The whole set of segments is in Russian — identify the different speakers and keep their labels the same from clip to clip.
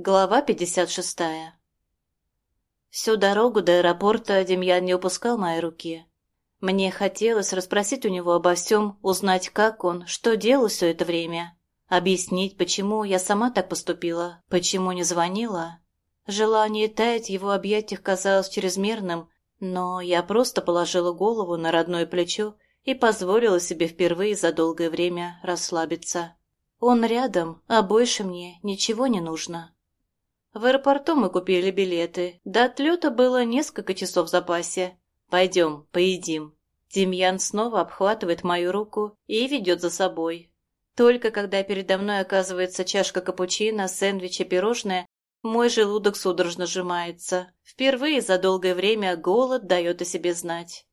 Speaker 1: Глава 56. Всю дорогу до аэропорта Демьян не упускал мои руки. Мне хотелось расспросить у него обо всем, узнать, как он, что делал все это время. Объяснить, почему я сама так поступила, почему не звонила. Желание таять в его объятиях казалось чрезмерным, но я просто положила голову на родное плечо и позволила себе впервые за долгое время расслабиться. Он рядом, а больше мне ничего не нужно. В аэропорту мы купили билеты. До отлета было несколько часов в запасе. Пойдем, поедим. Демьян снова обхватывает мою руку и ведет за собой. Только когда передо мной оказывается чашка капучино, сэндвич и пирожное, мой желудок судорожно сжимается. Впервые за долгое время голод дает о себе знать.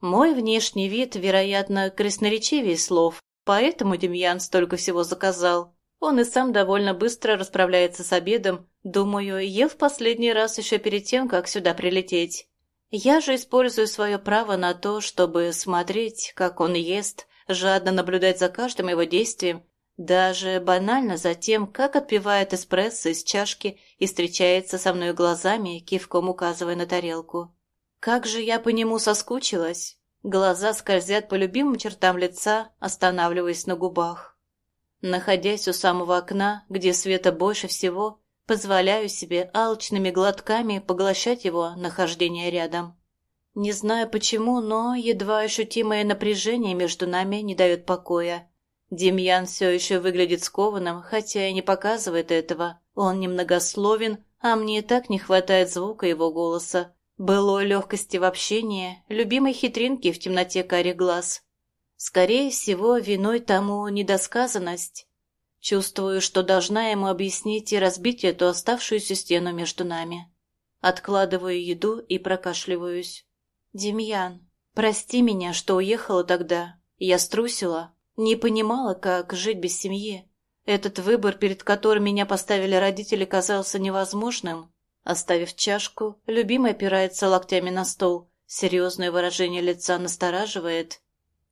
Speaker 1: Мой внешний вид, вероятно, красноречивее слов, поэтому Демьян столько всего заказал. Он и сам довольно быстро расправляется с обедом, думаю, ел в последний раз еще перед тем, как сюда прилететь. Я же использую свое право на то, чтобы смотреть, как он ест, жадно наблюдать за каждым его действием, даже банально за тем, как отпивает эспрессо из чашки и встречается со мной глазами, кивком указывая на тарелку. Как же я по нему соскучилась. Глаза скользят по любимым чертам лица, останавливаясь на губах. Находясь у самого окна, где света больше всего, позволяю себе алчными глотками поглощать его нахождение рядом. Не знаю почему, но едва ощутимое напряжение между нами не дает покоя. Демьян все еще выглядит скованным, хотя и не показывает этого. Он немногословен, а мне и так не хватает звука его голоса. Былой легкости в общении, любимой хитринки в темноте карих глаз. Скорее всего, виной тому недосказанность. Чувствую, что должна ему объяснить и разбить эту оставшуюся стену между нами. Откладываю еду и прокашливаюсь. «Демьян, прости меня, что уехала тогда. Я струсила, не понимала, как жить без семьи. Этот выбор, перед которым меня поставили родители, казался невозможным. Оставив чашку, любимый опирается локтями на стол. Серьезное выражение лица настораживает.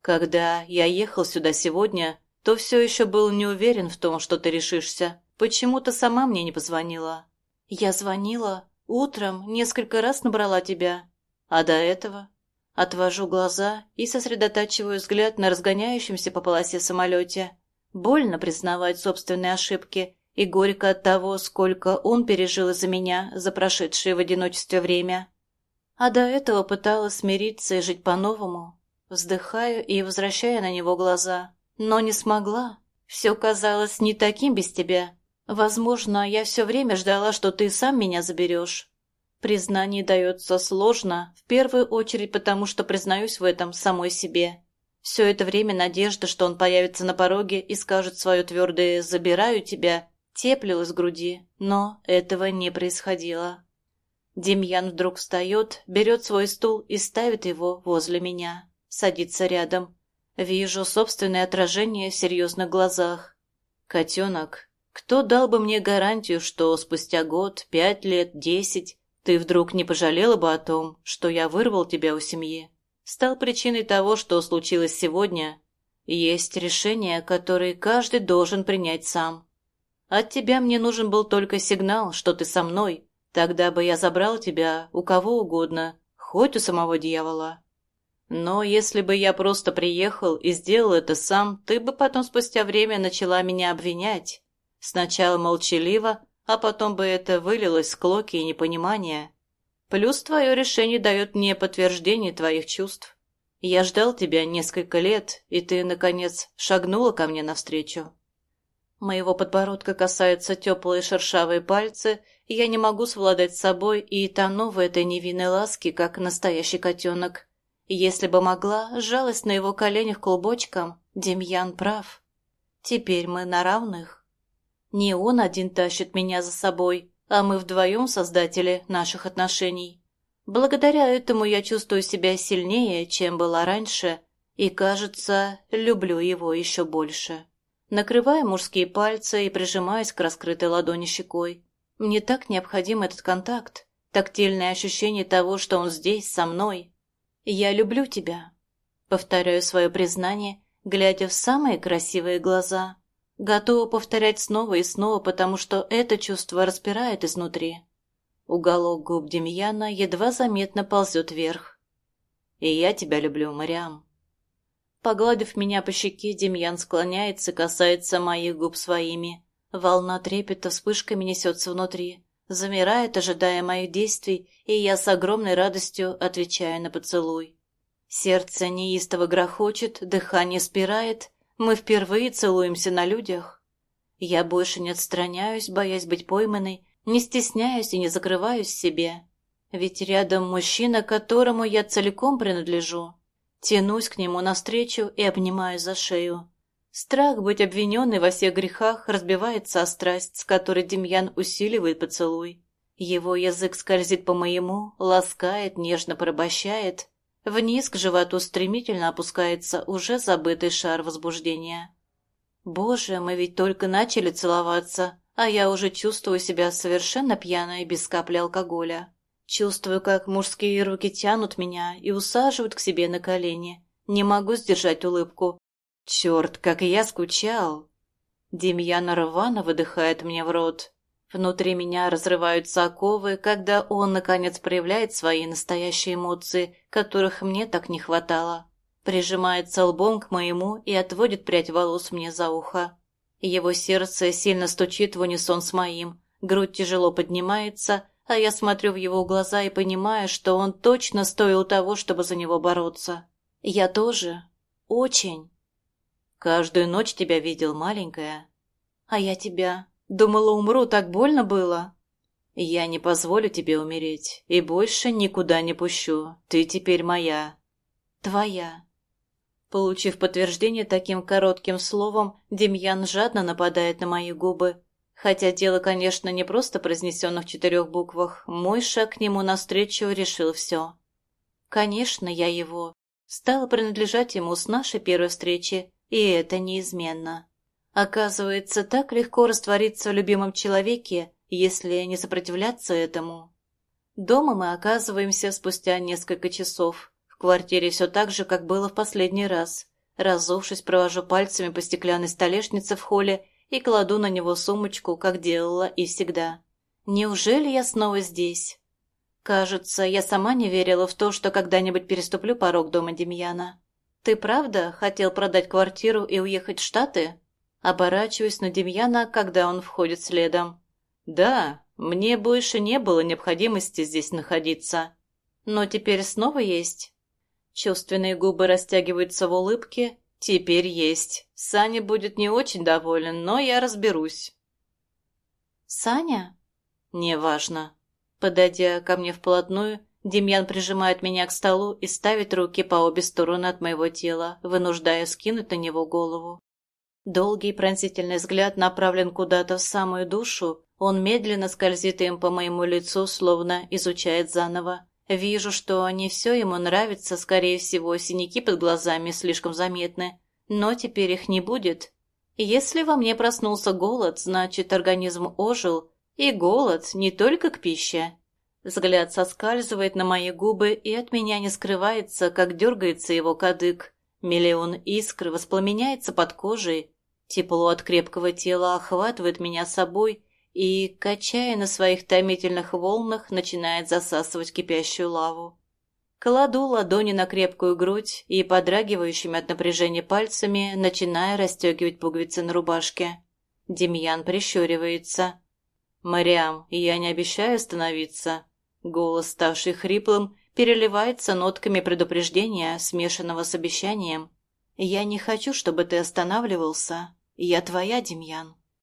Speaker 1: Когда я ехал сюда сегодня, то все еще был не уверен в том, что ты решишься. Почему-то сама мне не позвонила. Я звонила. Утром несколько раз набрала тебя. А до этого? Отвожу глаза и сосредотачиваю взгляд на разгоняющемся по полосе самолете. Больно признавать собственные ошибки и горько от того, сколько он пережил из-за меня за прошедшее в одиночестве время. А до этого пыталась смириться и жить по-новому, Вздыхаю и возвращаю на него глаза. Но не смогла. Все казалось не таким без тебя. Возможно, я все время ждала, что ты сам меня заберешь. Признание дается сложно, в первую очередь потому, что признаюсь в этом самой себе. Все это время надежда, что он появится на пороге и скажет свое твердое «забираю тебя», теплилась в груди, но этого не происходило. Демьян вдруг встает, берет свой стул и ставит его возле меня садится рядом. Вижу собственное отражение в серьезных глазах. «Котенок, кто дал бы мне гарантию, что спустя год, пять лет, десять, ты вдруг не пожалела бы о том, что я вырвал тебя у семьи? Стал причиной того, что случилось сегодня. Есть решения, которые каждый должен принять сам. От тебя мне нужен был только сигнал, что ты со мной. Тогда бы я забрал тебя у кого угодно, хоть у самого дьявола. Но если бы я просто приехал и сделал это сам, ты бы потом спустя время начала меня обвинять. Сначала молчаливо, а потом бы это вылилось в клоки и непонимание. Плюс твое решение дает мне подтверждение твоих чувств. Я ждал тебя несколько лет, и ты, наконец, шагнула ко мне навстречу. Моего подбородка касаются теплые шершавые пальцы, и я не могу совладать с собой и тону в этой невинной ласке, как настоящий котенок. Если бы могла, сжалась на его коленях клубочком, Демьян прав. Теперь мы на равных. Не он один тащит меня за собой, а мы вдвоем создатели наших отношений. Благодаря этому я чувствую себя сильнее, чем была раньше, и, кажется, люблю его еще больше. Накрываю мужские пальцы и прижимаюсь к раскрытой ладони щекой. Мне так необходим этот контакт, тактильное ощущение того, что он здесь, со мной. «Я люблю тебя», — повторяю свое признание, глядя в самые красивые глаза. Готова повторять снова и снова, потому что это чувство распирает изнутри. Уголок губ Демьяна едва заметно ползет вверх. «И я тебя люблю, Мариам». Погладив меня по щеке, Демьян склоняется, касается моих губ своими. Волна трепета вспышками несется внутри, замирает, ожидая моих действий, и я с огромной радостью отвечаю на поцелуй. Сердце неистово грохочет, дыхание спирает, мы впервые целуемся на людях. Я больше не отстраняюсь, боясь быть пойманной, не стесняюсь и не закрываюсь себе. Ведь рядом мужчина, которому я целиком принадлежу. Тянусь к нему навстречу и обнимаю за шею. Страх быть обвиненной во всех грехах разбивается о страсть, с которой Демьян усиливает поцелуй. Его язык скользит по моему, ласкает, нежно порабощает. Вниз к животу стремительно опускается уже забытый шар возбуждения. Боже, мы ведь только начали целоваться, а я уже чувствую себя совершенно пьяной без капли алкоголя. Чувствую, как мужские руки тянут меня и усаживают к себе на колени. Не могу сдержать улыбку. Черт, как я скучал. Демьян рвано выдыхает мне в рот. Внутри меня разрываются оковы, когда он, наконец, проявляет свои настоящие эмоции, которых мне так не хватало. Прижимается лбом к моему и отводит прядь волос мне за ухо. Его сердце сильно стучит в унисон с моим, грудь тяжело поднимается, а я смотрю в его глаза и понимаю, что он точно стоил того, чтобы за него бороться. Я тоже. Очень. Каждую ночь тебя видел, маленькая. А я тебя. Думала, умру, так больно было. Я не позволю тебе умереть и больше никуда не пущу. Ты теперь моя. Твоя. Получив подтверждение таким коротким словом, Демьян жадно нападает на мои губы. Хотя дело, конечно, не просто произнесенных в четырех буквах, мой шаг к нему навстречу решил все. Конечно, я его. Стала принадлежать ему с нашей первой встречи, и это неизменно. Оказывается, так легко раствориться в любимом человеке, если не сопротивляться этому. Дома мы оказываемся спустя несколько часов. В квартире все так же, как было в последний раз. Разувшись, провожу пальцами по стеклянной столешнице в холле и кладу на него сумочку, как делала и всегда. Неужели я снова здесь? Кажется, я сама не верила в то, что когда-нибудь переступлю порог дома Демьяна. «Ты правда хотел продать квартиру и уехать в Штаты?» Оборачиваюсь на Демьяна, когда он входит следом. «Да, мне больше не было необходимости здесь находиться. Но теперь снова есть». Чувственные губы растягиваются в улыбке. «Теперь есть. Саня будет не очень доволен, но я разберусь». «Саня?» «Неважно». Подойдя ко мне вплотную, Демьян прижимает меня к столу и ставит руки по обе стороны от моего тела, вынуждая скинуть на него голову. Долгий пронзительный взгляд направлен куда-то в самую душу, он медленно скользит им по моему лицу, словно изучает заново. Вижу, что не все ему нравится, скорее всего, синяки под глазами слишком заметны, но теперь их не будет. Если во мне проснулся голод, значит, организм ожил, и голод не только к пище. Взгляд соскальзывает на мои губы, и от меня не скрывается, как дергается его кадык. Миллион искр воспламеняется под кожей, Тепло от крепкого тела охватывает меня собой и, качая на своих томительных волнах, начинает засасывать кипящую лаву. Кладу ладони на крепкую грудь и, подрагивающими от напряжения пальцами, начиная расстегивать пуговицы на рубашке. Демьян прищуривается. «Мариам, я не обещаю остановиться». Голос, ставший хриплым, переливается нотками предупреждения, смешанного с обещанием. «Я не хочу, чтобы ты останавливался. Я твоя, Демьян».